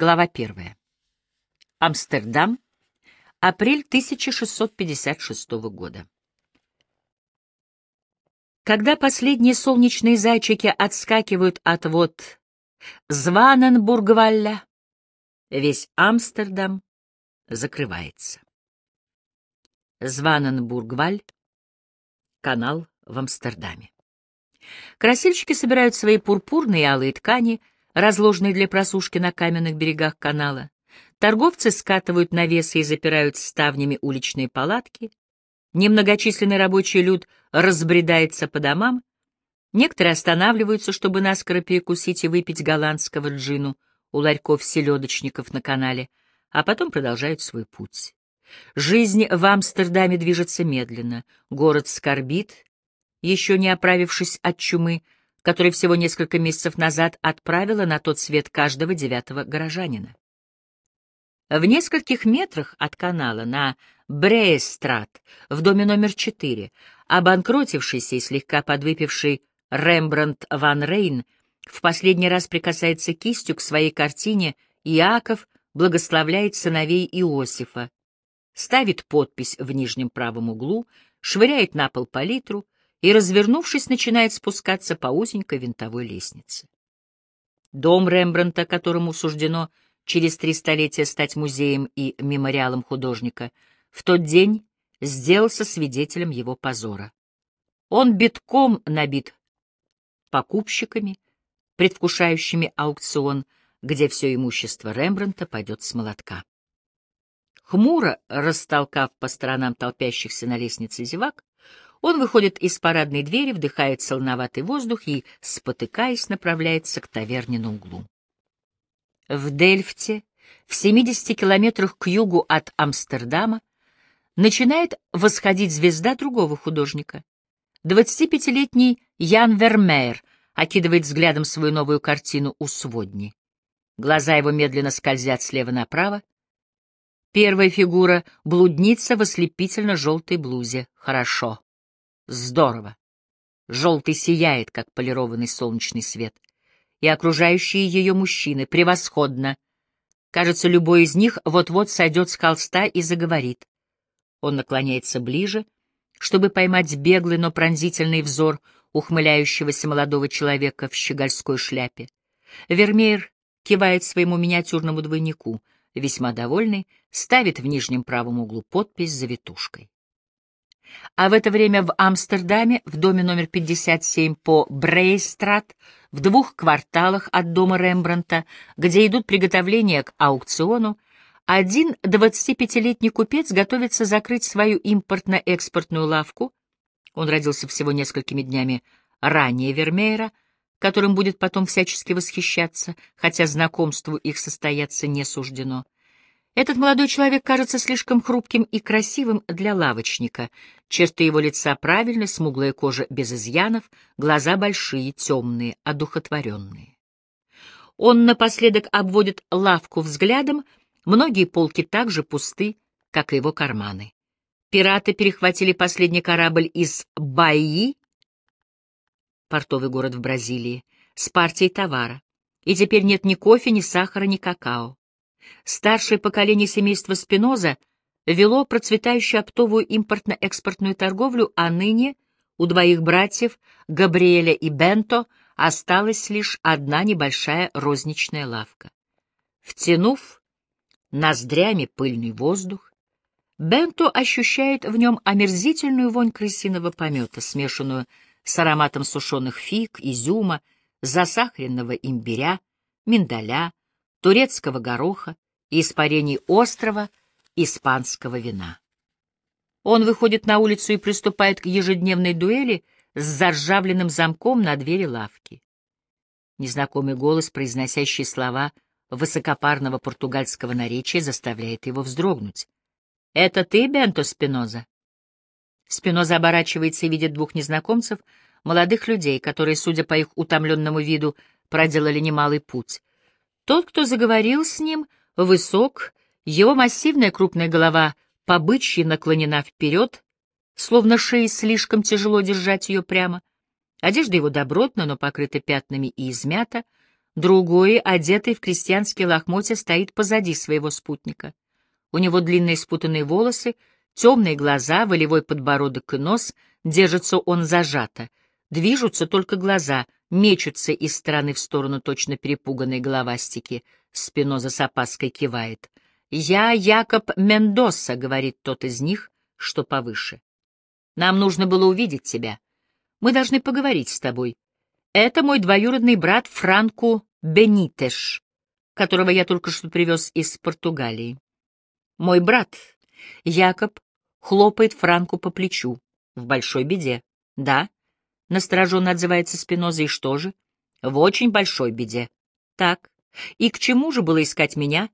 Глава первая. Амстердам. Апрель 1656 года. Когда последние солнечные зайчики отскакивают от вод Званенбургвалля, весь Амстердам закрывается. Званенбургваль — канал в Амстердаме. Красильщики собирают свои пурпурные и алые ткани, разложенные для просушки на каменных берегах канала. Торговцы скатывают навесы и запирают ставнями уличные палатки. Немногочисленный рабочий люд разбредается по домам. Некоторые останавливаются, чтобы наскоро перекусить и выпить голландского джину у ларьков-селедочников на канале, а потом продолжают свой путь. Жизнь в Амстердаме движется медленно. Город скорбит, еще не оправившись от чумы, которая всего несколько месяцев назад отправила на тот свет каждого девятого горожанина. В нескольких метрах от канала на Брейстрат, в доме номер четыре, обанкротившийся и слегка подвыпивший Рембрандт ван Рейн в последний раз прикасается кистью к своей картине «Иаков благословляет сыновей Иосифа», ставит подпись в нижнем правом углу, швыряет на пол палитру и, развернувшись, начинает спускаться по узенькой винтовой лестнице. Дом Рембрандта, которому суждено через три столетия стать музеем и мемориалом художника, в тот день сделался свидетелем его позора. Он битком набит покупщиками, предвкушающими аукцион, где все имущество Рембрандта пойдет с молотка. Хмуро растолкав по сторонам толпящихся на лестнице зевак, он выходит из парадной двери, вдыхает солоноватый воздух и, спотыкаясь, направляется к таверне на углу. В Дельфте, в 70 километрах к югу от Амстердама, начинает восходить звезда другого художника. 25-летний Ян Вермеер окидывает взглядом свою новую картину у сводни. Глаза его медленно скользят слева направо. Первая фигура — блудница в ослепительно-желтой блузе. Хорошо. Здорово. Желтый сияет, как полированный солнечный свет. И окружающие ее мужчины превосходно. Кажется, любой из них вот-вот сойдет с холста и заговорит. Он наклоняется ближе, чтобы поймать беглый, но пронзительный взор ухмыляющегося молодого человека в щегольской шляпе. Вермеер кивает своему миниатюрному двойнику, весьма довольный, ставит в нижнем правом углу подпись завитушкой. А в это время в Амстердаме, в доме номер 57 по Брейстрат, в двух кварталах от дома Рембранта, где идут приготовления к аукциону, один 25-летний купец готовится закрыть свою импортно-экспортную лавку. Он родился всего несколькими днями ранее Вермеера, которым будет потом всячески восхищаться, хотя знакомству их состояться не суждено. Этот молодой человек кажется слишком хрупким и красивым для лавочника. Черты его лица правильны, смуглая кожа без изъянов, глаза большие, темные, одухотворенные. Он напоследок обводит лавку взглядом, многие полки так же пусты, как и его карманы. Пираты перехватили последний корабль из Баи, портовый город в Бразилии, с партией товара, и теперь нет ни кофе, ни сахара, ни какао. Старшее поколение семейства Спиноза вело процветающую оптовую импортно-экспортную торговлю, а ныне у двоих братьев, Габриэля и Бенто, осталась лишь одна небольшая розничная лавка. Втянув ноздрями пыльный воздух, Бенто ощущает в нем омерзительную вонь крысиного помета, смешанную с ароматом сушеных фиг, изюма, засахаренного имбиря, миндаля, турецкого гороха и испарений острого испанского вина. Он выходит на улицу и приступает к ежедневной дуэли с заржавленным замком на двери лавки. Незнакомый голос, произносящий слова высокопарного португальского наречия, заставляет его вздрогнуть. «Это ты, Бенто Спиноза?» Спиноза оборачивается и видит двух незнакомцев, молодых людей, которые, судя по их утомленному виду, проделали немалый путь. Тот, кто заговорил с ним, высок, его массивная крупная голова побычьи наклонена вперед, словно шее слишком тяжело держать ее прямо. Одежда его добротна, но покрыта пятнами и измята, Другой, одетый в крестьянские лохмотья, стоит позади своего спутника. У него длинные спутанные волосы, темные глаза, волевой подбородок и нос, держится он зажато. Движутся только глаза, мечутся из стороны в сторону точно перепуганной головастики. Спиноза с опаской кивает. «Я Якоб Мендоса», — говорит тот из них, что повыше. «Нам нужно было увидеть тебя. Мы должны поговорить с тобой. Это мой двоюродный брат Франку Бенитеш, которого я только что привез из Португалии. Мой брат, Якоб, хлопает Франку по плечу. В большой беде. Да, настороженно отзывается Спиноза, и что же? В очень большой беде. Так, и к чему же было искать меня?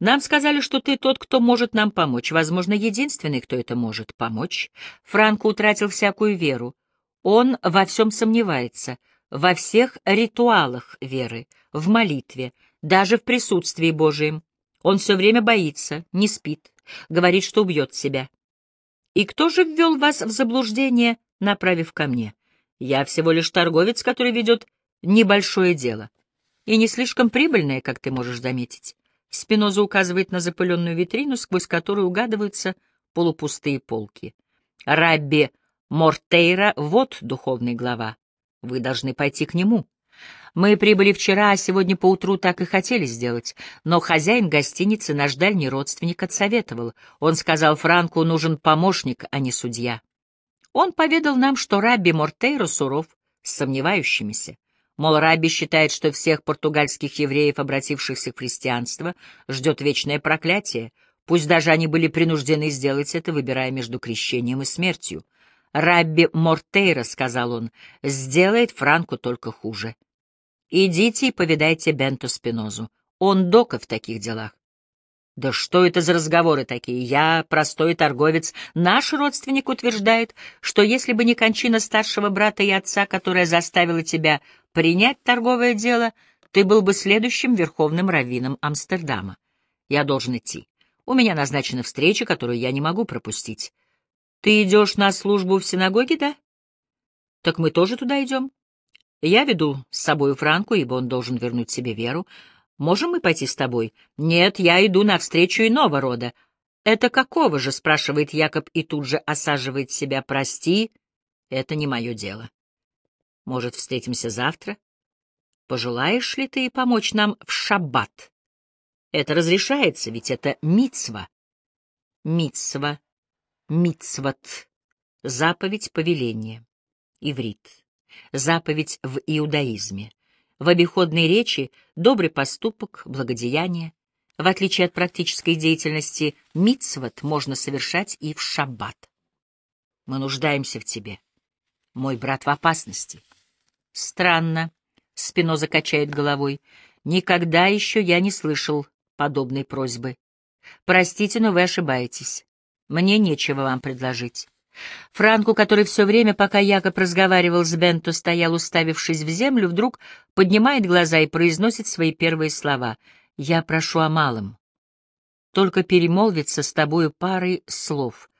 Нам сказали, что ты тот, кто может нам помочь, возможно, единственный, кто это может помочь. Франко утратил всякую веру. Он во всем сомневается, во всех ритуалах веры, в молитве, даже в присутствии Божием. Он все время боится, не спит, говорит, что убьет себя. И кто же ввел вас в заблуждение, направив ко мне? Я всего лишь торговец, который ведет небольшое дело. И не слишком прибыльное, как ты можешь заметить. Спиноза указывает на запыленную витрину, сквозь которую угадываются полупустые полки. Рабби Мортейра — вот духовный глава. Вы должны пойти к нему. Мы прибыли вчера, а сегодня поутру так и хотели сделать. Но хозяин гостиницы, наш дальний родственник, отсоветовал. Он сказал, Франку нужен помощник, а не судья. Он поведал нам, что Рабби Мортейра суров, с сомневающимися. Мол, Раби считает, что всех португальских евреев, обратившихся в христианство, ждет вечное проклятие, пусть даже они были принуждены сделать это, выбирая между крещением и смертью. Рабби Мортейра, — сказал он, — сделает Франку только хуже. Идите и повидайте Бенто Спинозу. Он дока в таких делах. Да что это за разговоры такие? Я простой торговец. Наш родственник утверждает, что если бы не кончина старшего брата и отца, которая заставила тебя принять торговое дело, ты был бы следующим верховным раввином Амстердама. Я должен идти. У меня назначена встреча, которую я не могу пропустить. Ты идешь на службу в синагоге, да? Так мы тоже туда идем. Я веду с собой Франку, ибо он должен вернуть себе веру. Можем мы пойти с тобой? Нет, я иду навстречу иного рода. Это какого же, спрашивает Якоб и тут же осаживает себя. Прости, это не мое дело. Может, встретимся завтра? Пожелаешь ли ты помочь нам в шаббат? Это разрешается, ведь это мицва. Мицва, мицват, заповедь повеления, иврит, заповедь в иудаизме. В обиходной речи добрый поступок, благодеяние. В отличие от практической деятельности, мицват можно совершать и в шаббат. Мы нуждаемся в тебе. Мой брат в опасности. Странно, Спиноза качает головой. Никогда еще я не слышал подобной просьбы. Простите, но вы ошибаетесь. Мне нечего вам предложить. Франку, который все время, пока Якоб разговаривал с Бенто, стоял, уставившись в землю, вдруг поднимает глаза и произносит свои первые слова. «Я прошу о малом. Только перемолвиться с тобою парой слов.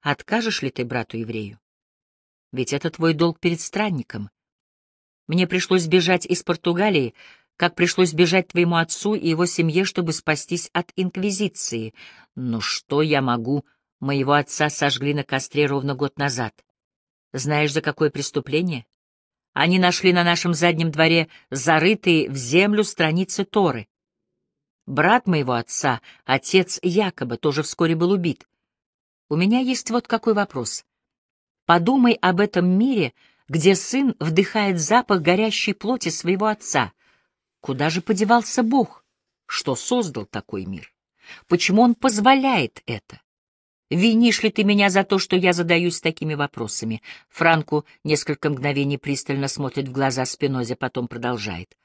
Откажешь ли ты брату-еврею? Ведь это твой долг перед странником. Мне пришлось бежать из Португалии, как пришлось бежать твоему отцу и его семье, чтобы спастись от Инквизиции. Но что я могу Моего отца сожгли на костре ровно год назад. Знаешь, за какое преступление? Они нашли на нашем заднем дворе зарытые в землю страницы Торы. Брат моего отца, отец Якоба, тоже вскоре был убит. У меня есть вот какой вопрос. Подумай об этом мире, где сын вдыхает запах горящей плоти своего отца. Куда же подевался Бог, что создал такой мир? Почему он позволяет это? Винишь ли ты меня за то, что я задаюсь такими вопросами? Франку несколько мгновений пристально смотрит в глаза Спинозе, потом продолжает.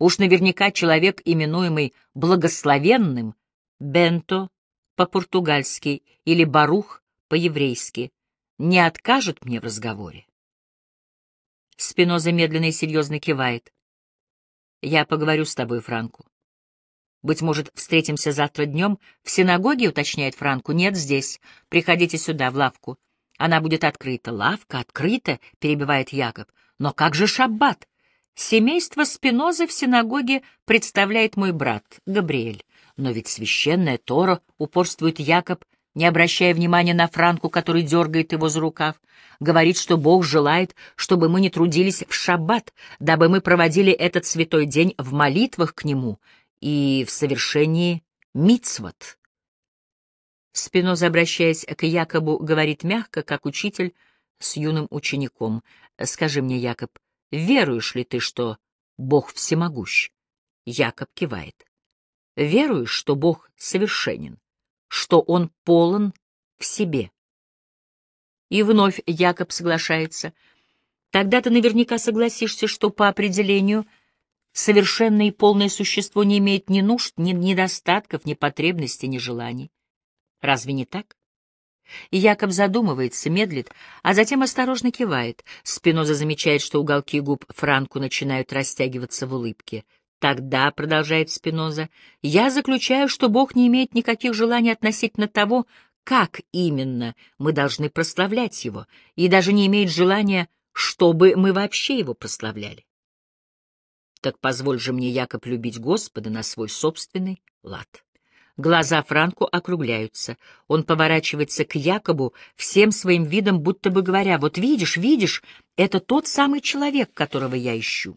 Уж наверняка человек, именуемый благословенным, Бенто по-португальски или Барух по-еврейски, не откажет мне в разговоре. Спиноза медленно и серьезно кивает. Я поговорю с тобой, Франку. «Быть может, встретимся завтра днем? В синагоге?» — уточняет Франку. «Нет, здесь. Приходите сюда, в лавку. Она будет открыта». «Лавка открыта?» — перебивает Якоб. «Но как же шаббат?» Семейство Спинозы в синагоге представляет мой брат, Габриэль. Но ведь священная Тора, упорствует Якоб, не обращая внимания на Франку, который дергает его за рукав, говорит, что Бог желает, чтобы мы не трудились в шаббат, дабы мы проводили этот святой день в молитвах к Нему и в совершении мицвот. Спиноза, обращаясь к Якобу, говорит мягко, как учитель с юным учеником. «Скажи мне, Якоб, веруешь ли ты, что Бог всемогущ?» Якоб кивает. «Веруешь, что Бог совершенен, что Он полон в себе?» И вновь Якоб соглашается. «Тогда ты наверняка согласишься, что по определению совершенное и полное существо не имеет ни нужд, ни недостатков, ни потребностей, ни желаний. Разве не так? И Якоб задумывается, медлит, а затем осторожно кивает. Спиноза замечает, что уголки губ Франку начинают растягиваться в улыбке. Тогда, — продолжает Спиноза, — я заключаю, что Бог не имеет никаких желаний относительно того, как именно мы должны прославлять Его, и даже не имеет желания, чтобы мы вообще Его прославляли. Так позволь же мне, Якоб, любить Господа на свой собственный лад. Глаза Франку округляются. Он поворачивается к Якобу всем своим видом, будто бы говоря, «Вот видишь, видишь, это тот самый человек, которого я ищу».